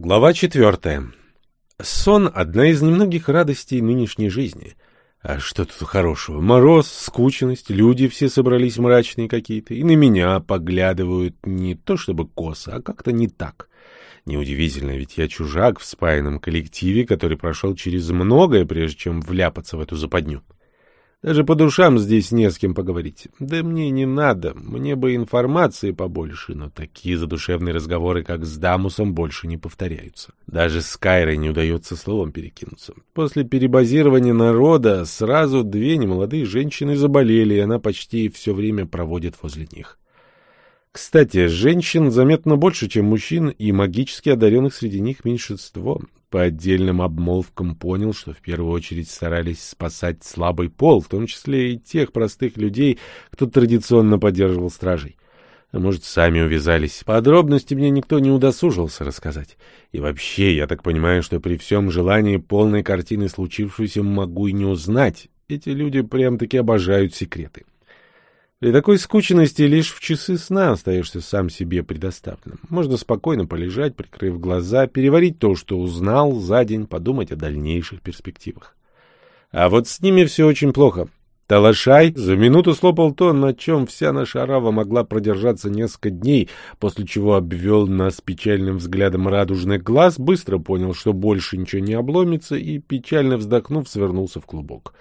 Глава четвертая. Сон — одна из немногих радостей нынешней жизни. А что тут хорошего? Мороз, скучность, люди все собрались мрачные какие-то, и на меня поглядывают не то чтобы косо, а как-то не так. Неудивительно, ведь я чужак в спаянном коллективе, который прошел через многое, прежде чем вляпаться в эту западню. Даже по душам здесь не с кем поговорить. Да мне не надо, мне бы информации побольше, но такие задушевные разговоры, как с Дамусом, больше не повторяются. Даже с Кайрой не удается словом перекинуться. После перебазирования народа сразу две немолодые женщины заболели, и она почти все время проводит возле них. Кстати, женщин заметно больше, чем мужчин, и магически одаренных среди них меньшинство. По отдельным обмолвкам понял, что в первую очередь старались спасать слабый пол, в том числе и тех простых людей, кто традиционно поддерживал стражей. А может, сами увязались. Подробности мне никто не удосужился рассказать. И вообще, я так понимаю, что при всем желании полной картины случившегося могу и не узнать. Эти люди прям-таки обожают секреты. При такой скученности лишь в часы сна остаешься сам себе предоставленным. Можно спокойно полежать, прикрыв глаза, переварить то, что узнал за день, подумать о дальнейших перспективах. А вот с ними все очень плохо. Талашай за минуту слопал то, на чем вся наша арава могла продержаться несколько дней, после чего обвел нас печальным взглядом радужный глаз, быстро понял, что больше ничего не обломится, и, печально вздохнув, свернулся в клубок.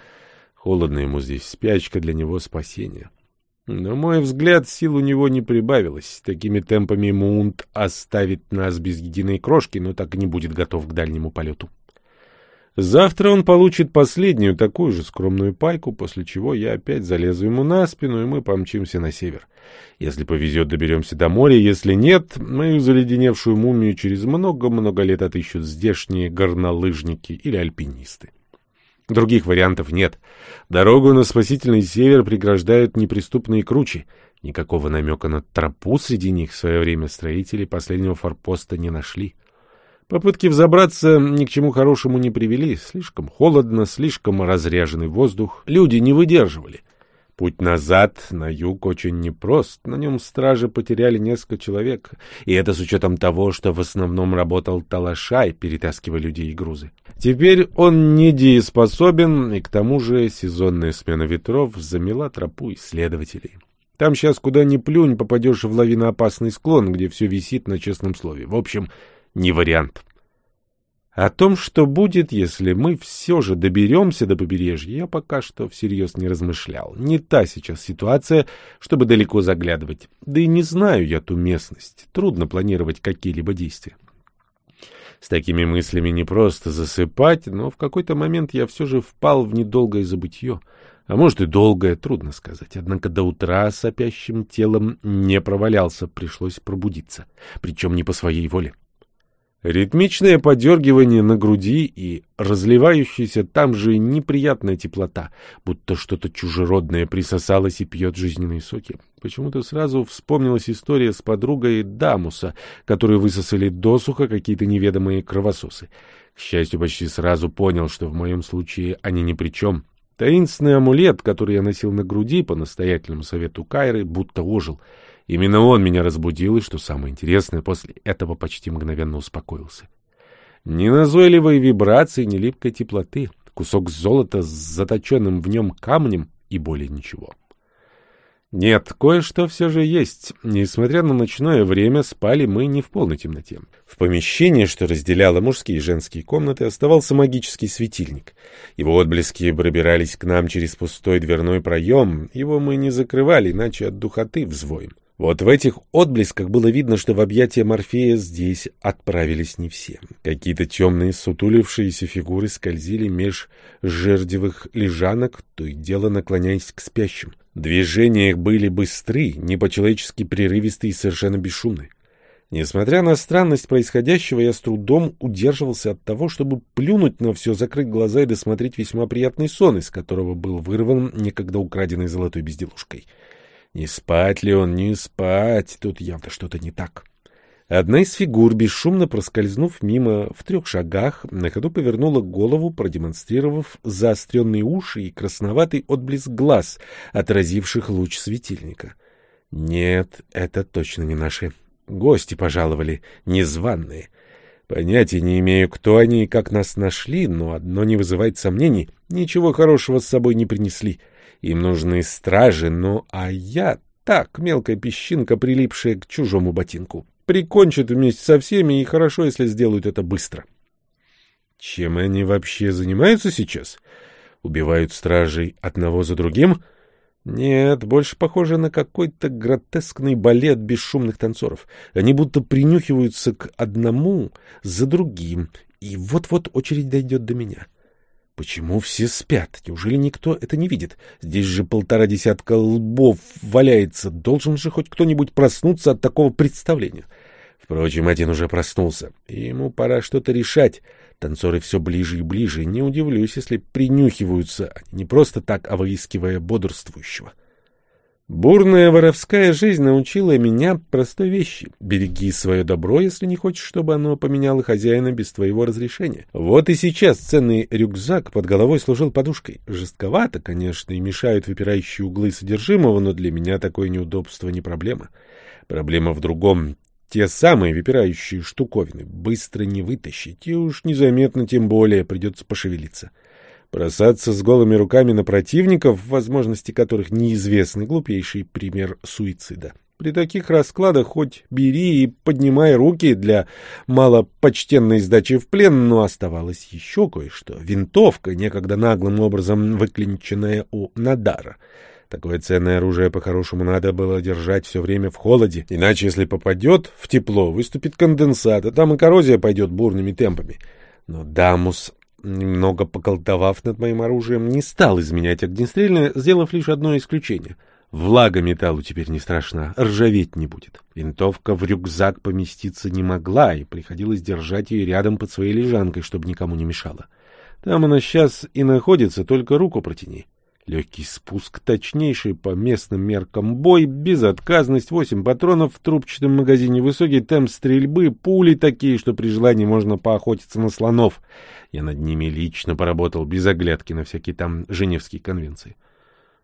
Холодно ему здесь, спячка для него спасение. На мой взгляд, сил у него не прибавилось. Такими темпами Мунт оставит нас без единой крошки, но так и не будет готов к дальнему полету. Завтра он получит последнюю такую же скромную пайку, после чего я опять залезу ему на спину, и мы помчимся на север. Если повезет, доберемся до моря, если нет, мою заледеневшую мумию через много-много лет отыщут здешние горнолыжники или альпинисты. Других вариантов нет. Дорогу на спасительный север преграждают неприступные кручи. Никакого намека на тропу среди них в свое время строители последнего форпоста не нашли. Попытки взобраться ни к чему хорошему не привели. Слишком холодно, слишком разряженный воздух. Люди не выдерживали. Путь назад, на юг, очень непрост. На нем стражи потеряли несколько человек. И это с учетом того, что в основном работал Талашай, перетаскивая людей и грузы. Теперь он недееспособен, и к тому же сезонная смена ветров замела тропу исследователей. Там сейчас куда ни плюнь, попадешь в лавиноопасный склон, где все висит на честном слове. В общем, не вариант. О том, что будет, если мы все же доберемся до побережья, я пока что всерьез не размышлял. Не та сейчас ситуация, чтобы далеко заглядывать. Да и не знаю я ту местность. Трудно планировать какие-либо действия. С такими мыслями не просто засыпать, но в какой-то момент я все же впал в недолгое забытье. А может и долгое, трудно сказать. Однако до утра сопящим телом не провалялся, пришлось пробудиться. Причем не по своей воле. Ритмичное подергивание на груди и разливающаяся там же неприятная теплота, будто что-то чужеродное присосалось и пьет жизненные соки. Почему-то сразу вспомнилась история с подругой Дамуса, которую высосали досуха какие-то неведомые кровососы. К счастью, почти сразу понял, что в моем случае они ни при чем. Таинственный амулет, который я носил на груди по настоятельному совету Кайры, будто ожил — Именно он меня разбудил, и, что самое интересное, после этого почти мгновенно успокоился. Ни назойливой вибрации, ни липкой теплоты, кусок золота с заточенным в нем камнем и более ничего. Нет, кое-что все же есть. Несмотря на ночное время, спали мы не в полной темноте. В помещении, что разделяло мужские и женские комнаты, оставался магический светильник. Его отблески пробирались к нам через пустой дверной проем. Его мы не закрывали, иначе от духоты взвоем. Вот в этих отблесках было видно, что в объятия Морфея здесь отправились не все. Какие-то темные сутулившиеся фигуры скользили меж жердевых лежанок, то и дело наклоняясь к спящим. Движения их были быстры, не по-человечески прерывистые и совершенно бесшумны. Несмотря на странность происходящего, я с трудом удерживался от того, чтобы плюнуть на все, закрыть глаза и досмотреть весьма приятный сон, из которого был вырван некогда украденной золотой безделушкой. Не спать ли он, не спать, тут явно что-то не так. Одна из фигур, бесшумно проскользнув мимо в трех шагах, на ходу повернула голову, продемонстрировав заостренные уши и красноватый отблеск глаз, отразивших луч светильника. Нет, это точно не наши. Гости пожаловали, незваные. Понятия не имею, кто они и как нас нашли, но одно не вызывает сомнений. Ничего хорошего с собой не принесли. Им нужны стражи, ну а я так, мелкая песчинка, прилипшая к чужому ботинку. Прикончат вместе со всеми, и хорошо, если сделают это быстро. Чем они вообще занимаются сейчас? Убивают стражей одного за другим? Нет, больше похоже на какой-то гротескный балет бесшумных танцоров. Они будто принюхиваются к одному за другим, и вот-вот очередь дойдет до меня. Почему все спят? Неужели никто это не видит? Здесь же полтора десятка лбов валяется. Должен же хоть кто-нибудь проснуться от такого представления. Впрочем, один уже проснулся, и ему пора что-то решать. Танцоры все ближе и ближе, не удивлюсь, если принюхиваются, а не просто так, а выискивая бодрствующего. Бурная воровская жизнь научила меня простой вещи. Береги свое добро, если не хочешь, чтобы оно поменяло хозяина без твоего разрешения. Вот и сейчас ценный рюкзак под головой служил подушкой. Жестковато, конечно, и мешают выпирающие углы содержимого, но для меня такое неудобство не проблема. Проблема в другом. Те самые выпирающие штуковины быстро не вытащить, и уж незаметно тем более придется пошевелиться. Бросаться с голыми руками на противников, возможности которых неизвестны, глупейший пример суицида. При таких раскладах хоть бери и поднимай руки для малопочтенной сдачи в плен, но оставалось еще кое-что. Винтовка, некогда наглым образом выклинченная у Надара — Такое ценное оружие по-хорошему надо было держать все время в холоде, иначе если попадет в тепло, выступит конденсат, а там и коррозия пойдет бурными темпами. Но Дамус, немного поколдовав над моим оружием, не стал изменять огнестрельное, сделав лишь одно исключение. Влага металлу теперь не страшна, ржаветь не будет. Винтовка в рюкзак поместиться не могла, и приходилось держать ее рядом под своей лежанкой, чтобы никому не мешала. Там она сейчас и находится, только руку протяни. Легкий спуск, точнейший по местным меркам бой, безотказность, восемь патронов в трубчатом магазине, высокий темп стрельбы, пули такие, что при желании можно поохотиться на слонов. Я над ними лично поработал, без оглядки на всякие там Женевские конвенции.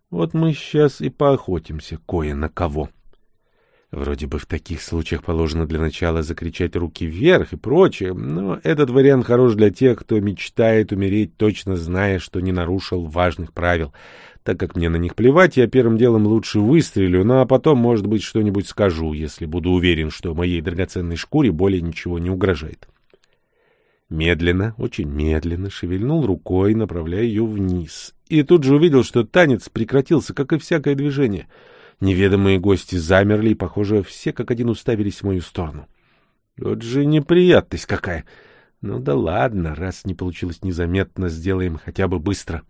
Вот мы сейчас и поохотимся кое на кого. Вроде бы в таких случаях положено для начала закричать руки вверх и прочее, но этот вариант хорош для тех, кто мечтает умереть, точно зная, что не нарушил важных правил. Так как мне на них плевать, я первым делом лучше выстрелю, ну а потом, может быть, что-нибудь скажу, если буду уверен, что моей драгоценной шкуре более ничего не угрожает. Медленно, очень медленно шевельнул рукой, направляя ее вниз. И тут же увидел, что танец прекратился, как и всякое движение — Неведомые гости замерли и, похоже, все как один уставились в мою сторону. Вот же неприятность какая! Ну да ладно, раз не получилось незаметно, сделаем хотя бы быстро.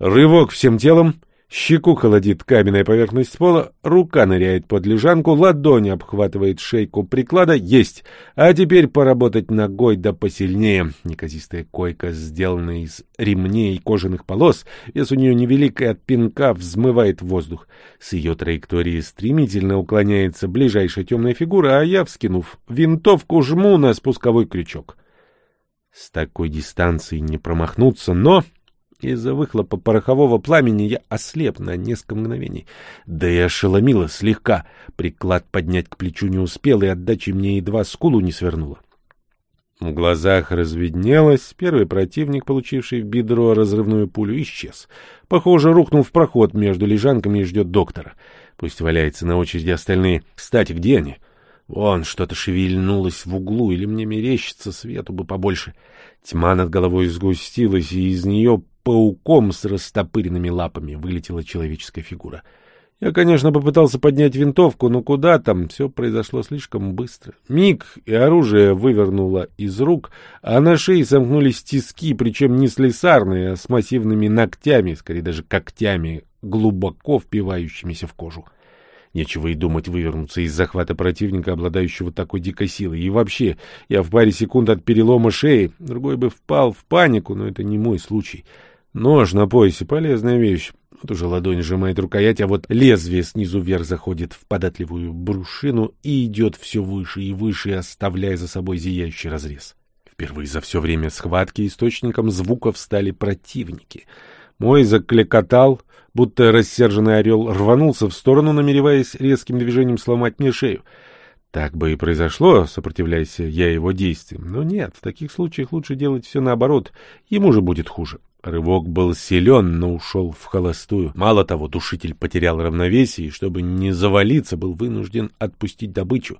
Рывок всем телом, Щеку холодит каменная поверхность пола, рука ныряет под лежанку, ладонь обхватывает шейку приклада. Есть! А теперь поработать ногой да посильнее. Неказистая койка, сделанная из ремней и кожаных полос, вес у нее невелик и от пинка взмывает воздух. С ее траектории стремительно уклоняется ближайшая темная фигура, а я, вскинув винтовку, жму на спусковой крючок. С такой дистанции не промахнуться, но из-за выхлопа порохового пламени я ослеп на несколько мгновений. Да и ошеломило слегка. Приклад поднять к плечу не успел, и отдачи мне едва скулу не свернула. В глазах разведнелось. Первый противник, получивший в бедро разрывную пулю, исчез. Похоже, рухнул в проход между лежанками и ждет доктора. Пусть валяется на очереди остальные. Кстати, где они? Вон что-то шевельнулось в углу, или мне мерещится, свету бы побольше. Тьма над головой сгустилась, и из нее пауком с растопыренными лапами вылетела человеческая фигура. Я, конечно, попытался поднять винтовку, но куда там, все произошло слишком быстро. Миг, и оружие вывернуло из рук, а на шее сомкнулись тиски, причем не слесарные, а с массивными ногтями, скорее даже когтями, глубоко впивающимися в кожу. Нечего и думать вывернуться из захвата противника, обладающего такой дикой силой. И вообще, я в паре секунд от перелома шеи, другой бы впал в панику, но это не мой случай. Нож на поясе — полезная вещь. Вот уже ладонь сжимает рукоять, а вот лезвие снизу вверх заходит в податливую брушину и идет все выше и выше, оставляя за собой зияющий разрез. Впервые за все время схватки источником звуков стали противники. Мой закликотал, будто рассерженный орел, рванулся в сторону, намереваясь резким движением сломать мне шею. Так бы и произошло, сопротивляясь я его действиям. Но нет, в таких случаях лучше делать все наоборот, ему же будет хуже. Рывок был силен, но ушел в холостую. Мало того, душитель потерял равновесие, и чтобы не завалиться, был вынужден отпустить добычу.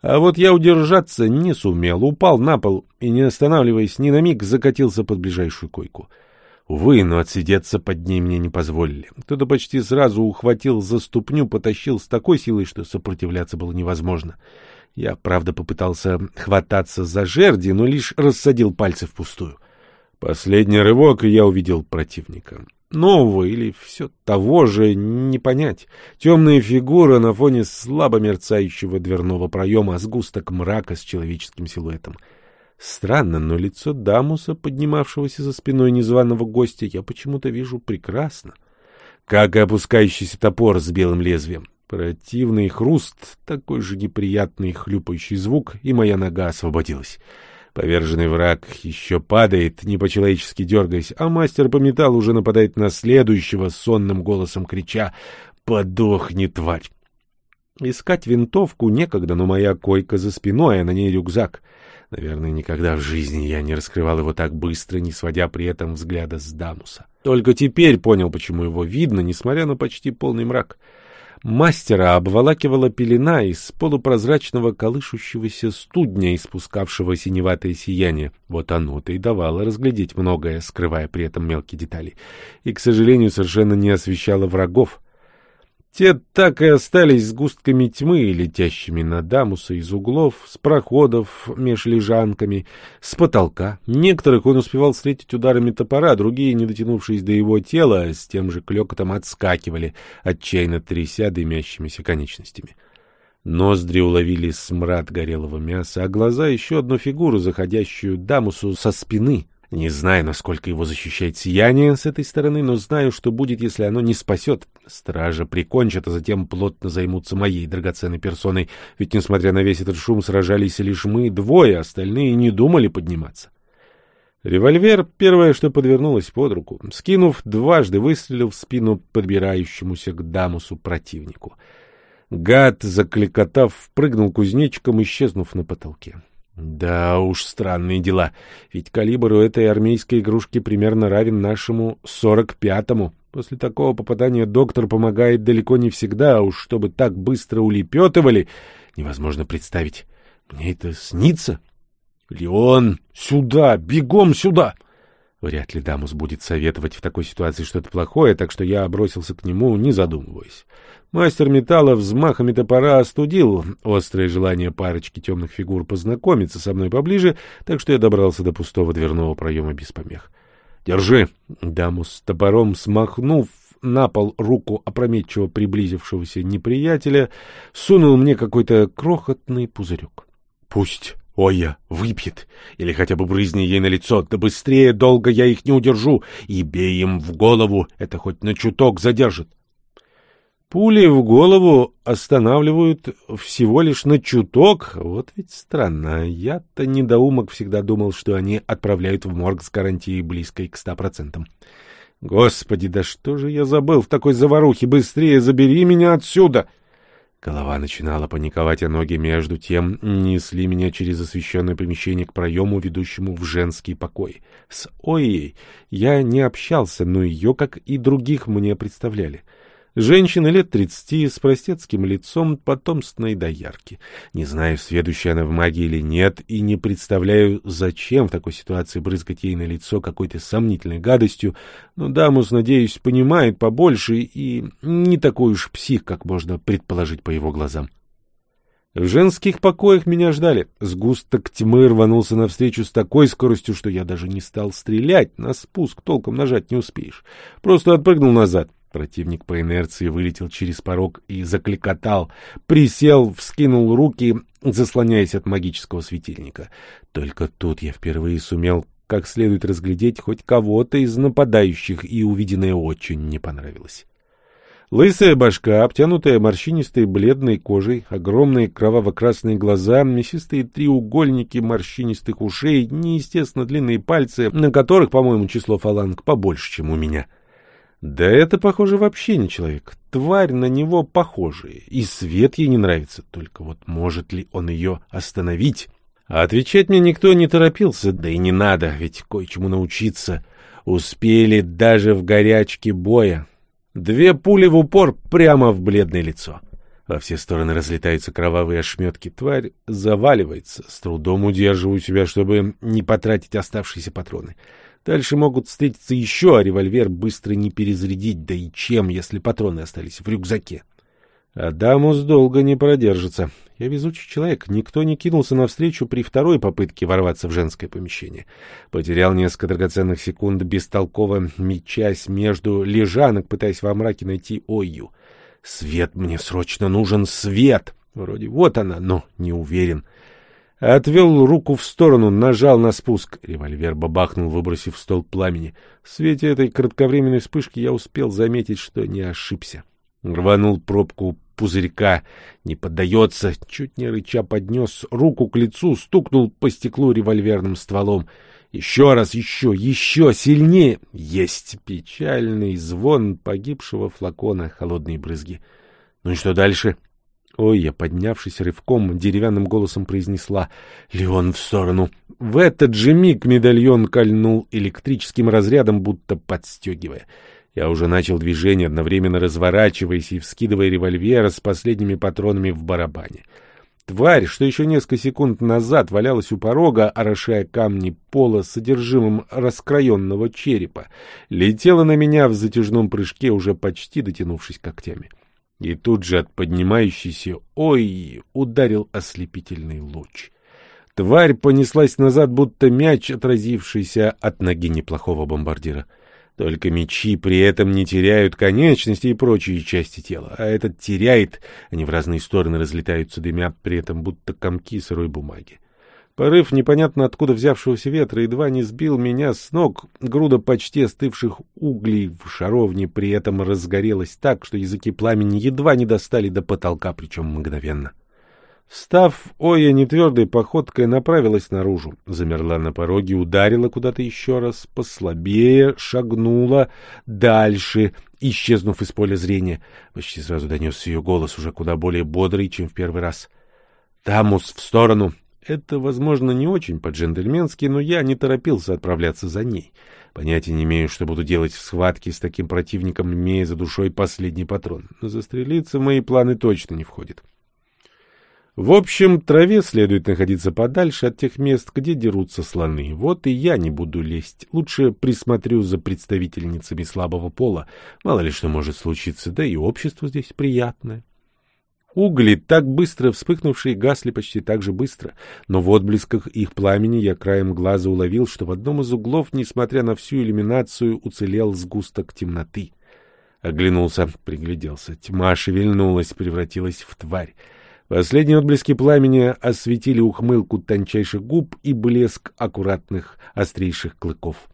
А вот я удержаться не сумел, упал на пол и, не останавливаясь ни на миг, закатился под ближайшую койку. Увы, но отсидеться под ней мне не позволили. Кто-то почти сразу ухватил за ступню, потащил с такой силой, что сопротивляться было невозможно. Я, правда, попытался хвататься за жерди, но лишь рассадил пальцы впустую. Последний рывок, и я увидел противника. Нового или все того же не понять. Темная фигура на фоне слабо мерцающего дверного проема, сгусток мрака с человеческим силуэтом. Странно, но лицо Дамуса, поднимавшегося за спиной незваного гостя, я почему-то вижу прекрасно. Как и опускающийся топор с белым лезвием. Противный хруст, такой же неприятный хлюпающий звук, и моя нога освободилась. Поверженный враг еще падает, не по-человечески дергаясь, а мастер по металлу уже нападает на следующего, сонным голосом крича «Подохни, тварь!». Искать винтовку некогда, но моя койка за спиной, а на ней рюкзак. Наверное, никогда в жизни я не раскрывал его так быстро, не сводя при этом взгляда с Дамуса. Только теперь понял, почему его видно, несмотря на почти полный мрак. Мастера обволакивала пелена из полупрозрачного колышущегося студня, испускавшего синеватое сияние. Вот оно-то и давало разглядеть многое, скрывая при этом мелкие детали. И, к сожалению, совершенно не освещало врагов. Те так и остались сгустками тьмы, летящими на Дамуса из углов, с проходов меж лежанками, с потолка. Некоторых он успевал встретить ударами топора, другие, не дотянувшись до его тела, с тем же клёкотом отскакивали, отчаянно тряся дымящимися конечностями. Ноздри уловили смрад горелого мяса, а глаза — еще одну фигуру, заходящую Дамусу со спины — не знаю, насколько его защищает сияние с этой стороны, но знаю, что будет, если оно не спасет. Стража прикончат, а затем плотно займутся моей драгоценной персоной, ведь, несмотря на весь этот шум, сражались лишь мы двое, остальные не думали подниматься. Револьвер — первое, что подвернулось под руку. Скинув, дважды выстрелил в спину подбирающемуся к Дамусу противнику. Гад, закликотав, прыгнул кузнечиком, исчезнув на потолке. Да уж, странные дела. Ведь калибр у этой армейской игрушки примерно равен нашему сорок пятому. После такого попадания доктор помогает далеко не всегда, а уж чтобы так быстро улепетывали, невозможно представить. Мне это снится? Леон, сюда, бегом сюда! Вряд ли Дамус будет советовать в такой ситуации что-то плохое, так что я бросился к нему, не задумываясь. Мастер металла взмахами топора остудил острое желание парочки темных фигур познакомиться со мной поближе, так что я добрался до пустого дверного проема без помех. «Держи!» Дамус топором, смахнув на пол руку опрометчиво приблизившегося неприятеля, сунул мне какой-то крохотный пузырек. «Пусть Оя выпьет, или хотя бы брызни ей на лицо, да быстрее, долго я их не удержу, и бей им в голову, это хоть на чуток задержит». Пули в голову останавливают всего лишь на чуток. Вот ведь странно. Я-то недоумок всегда думал, что они отправляют в морг с гарантией близкой к ста процентам. Господи, да что же я забыл в такой заварухе? Быстрее забери меня отсюда! Голова начинала паниковать, а ноги между тем несли меня через освещенное помещение к проему, ведущему в женский покой. С Оей я не общался, но ее, как и других, мне представляли. Женщина лет тридцати, с простецким лицом, потомственной доярки. Не знаю, сведущая она в магии или нет, и не представляю, зачем в такой ситуации брызгать ей на лицо какой-то сомнительной гадостью, но Дамус, надеюсь, понимает побольше и не такой уж псих, как можно предположить по его глазам. В женских покоях меня ждали. Сгусток тьмы рванулся навстречу с такой скоростью, что я даже не стал стрелять. На спуск толком нажать не успеешь. Просто отпрыгнул назад. Противник по инерции вылетел через порог и закликотал, присел, вскинул руки, заслоняясь от магического светильника. Только тут я впервые сумел как следует разглядеть хоть кого-то из нападающих, и увиденное очень не понравилось. Лысая башка, обтянутая морщинистой бледной кожей, огромные кроваво-красные глаза, мясистые треугольники морщинистых ушей, неестественно длинные пальцы, на которых, по-моему, число фаланг побольше, чем у меня — Да это, похоже, вообще не человек. Тварь на него похожая. И свет ей не нравится. Только вот может ли он ее остановить? А отвечать мне никто не торопился. Да и не надо, ведь кое-чему научиться. Успели даже в горячке боя. Две пули в упор прямо в бледное лицо. Во все стороны разлетаются кровавые ошметки. Тварь заваливается. С трудом удерживаю себя, чтобы не потратить оставшиеся патроны. Дальше могут встретиться еще, а револьвер быстро не перезарядить. Да и чем, если патроны остались в рюкзаке? Адамус долго не продержится. Я везучий человек. Никто не кинулся навстречу при второй попытке ворваться в женское помещение. Потерял несколько драгоценных секунд, бестолково мечась между лежанок, пытаясь во мраке найти Ойю. Свет мне срочно нужен, свет! Вроде вот она, но не уверен. Отвел руку в сторону, нажал на спуск. Револьвер бабахнул, выбросив стол пламени. В свете этой кратковременной вспышки я успел заметить, что не ошибся. Рванул пробку пузырька. Не поддается. Чуть не рыча поднес руку к лицу, стукнул по стеклу револьверным стволом. Еще раз, еще, еще сильнее. Есть печальный звон погибшего флакона, холодные брызги. Ну и что дальше? Ой, я, поднявшись рывком, деревянным голосом произнесла «Леон в сторону». В этот же миг медальон кольнул электрическим разрядом, будто подстегивая. Я уже начал движение, одновременно разворачиваясь и вскидывая револьвер с последними патронами в барабане. Тварь, что еще несколько секунд назад валялась у порога, орошая камни пола содержимым раскроенного черепа, летела на меня в затяжном прыжке, уже почти дотянувшись когтями. И тут же от поднимающейся «Ой!» ударил ослепительный луч. Тварь понеслась назад, будто мяч, отразившийся от ноги неплохого бомбардира. — только мечи при этом не теряют конечности и прочие части тела, а этот теряет, они в разные стороны разлетаются, дымя при этом будто комки сырой бумаги. Порыв непонятно откуда взявшегося ветра едва не сбил меня с ног. Груда почти остывших углей в шаровне при этом разгорелась так, что языки пламени едва не достали до потолка, причем мгновенно. Встав, Оя нетвердой походкой направилась наружу, замерла на пороге, ударила куда-то еще раз, послабее, шагнула дальше, исчезнув из поля зрения. Почти сразу донесся ее голос, уже куда более бодрый, чем в первый раз. «Тамус, в сторону!» Это, возможно, не очень по-джентльменски, но я не торопился отправляться за ней. Понятия не имею, что буду делать в схватке с таким противником, имея за душой последний патрон. Но застрелиться в мои планы точно не входит. В общем, траве следует находиться подальше от тех мест, где дерутся слоны. Вот и я не буду лезть. Лучше присмотрю за представительницами слабого пола. Мало ли что может случиться, да и общество здесь приятное. Угли, так быстро вспыхнувшие, гасли почти так же быстро, но в отблесках их пламени я краем глаза уловил, что в одном из углов, несмотря на всю иллюминацию, уцелел сгусток темноты. Оглянулся, пригляделся. Тьма шевельнулась, превратилась в тварь. Последние отблески пламени осветили ухмылку тончайших губ и блеск аккуратных острейших клыков.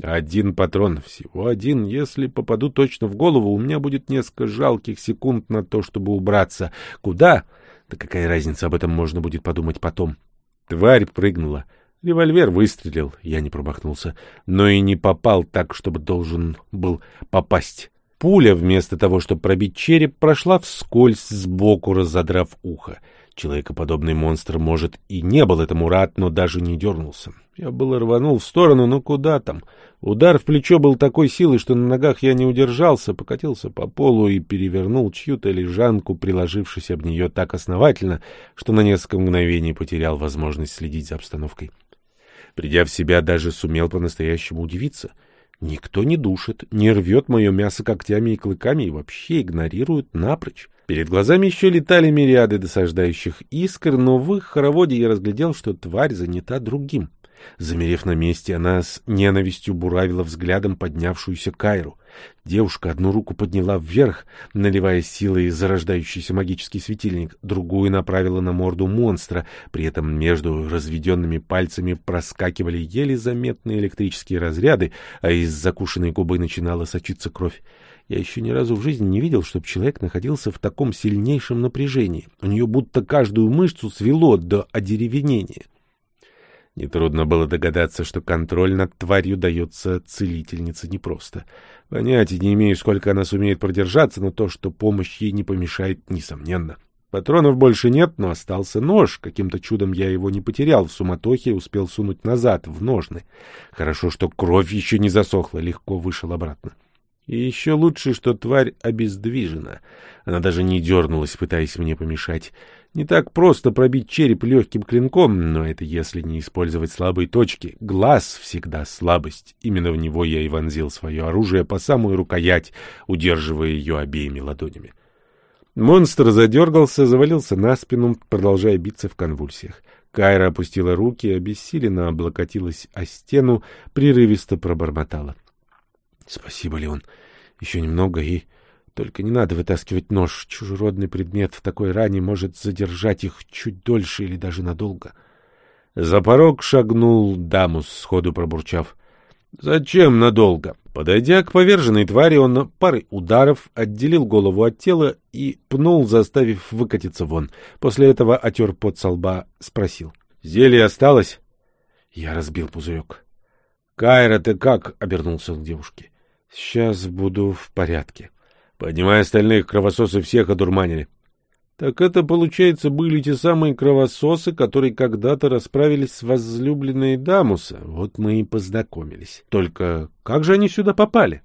Один патрон, всего один. Если попаду точно в голову, у меня будет несколько жалких секунд на то, чтобы убраться. Куда? Да какая разница, об этом можно будет подумать потом. Тварь прыгнула. Револьвер выстрелил, я не промахнулся, но и не попал так, чтобы должен был попасть. Пуля, вместо того, чтобы пробить череп, прошла вскользь сбоку, разодрав ухо. Человекоподобный монстр, может, и не был этому рад, но даже не дернулся. Я было рванул в сторону, но куда там? Удар в плечо был такой силой, что на ногах я не удержался, покатился по полу и перевернул чью-то лежанку, приложившись об нее так основательно, что на несколько мгновений потерял возможность следить за обстановкой. Придя в себя, даже сумел по-настоящему удивиться — Никто не душит, не рвет мое мясо когтями и клыками и вообще игнорирует напрочь. Перед глазами еще летали мириады досаждающих искр, но в их хороводе я разглядел, что тварь занята другим. Замерев на месте, она с ненавистью буравила взглядом поднявшуюся Кайру. Девушка одну руку подняла вверх, наливая силой зарождающийся магический светильник, другую направила на морду монстра, при этом между разведенными пальцами проскакивали еле заметные электрические разряды, а из закушенной губы начинала сочиться кровь. Я еще ни разу в жизни не видел, чтобы человек находился в таком сильнейшем напряжении. У нее будто каждую мышцу свело до одеревенения. Нетрудно было догадаться, что контроль над тварью дается целительнице непросто. Понятия не имею, сколько она сумеет продержаться, но то, что помощь ей не помешает, несомненно. Патронов больше нет, но остался нож. Каким-то чудом я его не потерял в суматохе и успел сунуть назад, в ножны. Хорошо, что кровь еще не засохла, легко вышел обратно. И еще лучше, что тварь обездвижена. Она даже не дернулась, пытаясь мне помешать. Не так просто пробить череп легким клинком, но это если не использовать слабые точки. Глаз всегда слабость. Именно в него я и вонзил свое оружие по самую рукоять, удерживая ее обеими ладонями. Монстр задергался, завалился на спину, продолжая биться в конвульсиях. Кайра опустила руки, обессиленно облокотилась о стену, прерывисто пробормотала. — Спасибо, Леон. Еще немного и... Только не надо вытаскивать нож. Чужеродный предмет в такой ране может задержать их чуть дольше или даже надолго. За порог шагнул Дамус, сходу пробурчав. «Зачем надолго?» Подойдя к поверженной твари, он парой ударов отделил голову от тела и пнул, заставив выкатиться вон. После этого отер пот со лба, спросил. «Зелье осталось?» Я разбил пузырек. «Кайра, ты как?» — обернулся он к девушке. «Сейчас буду в порядке». Поднимая остальных, кровососы всех одурманили. Так это, получается, были те самые кровососы, которые когда-то расправились с возлюбленной Дамуса. Вот мы и познакомились. Только как же они сюда попали?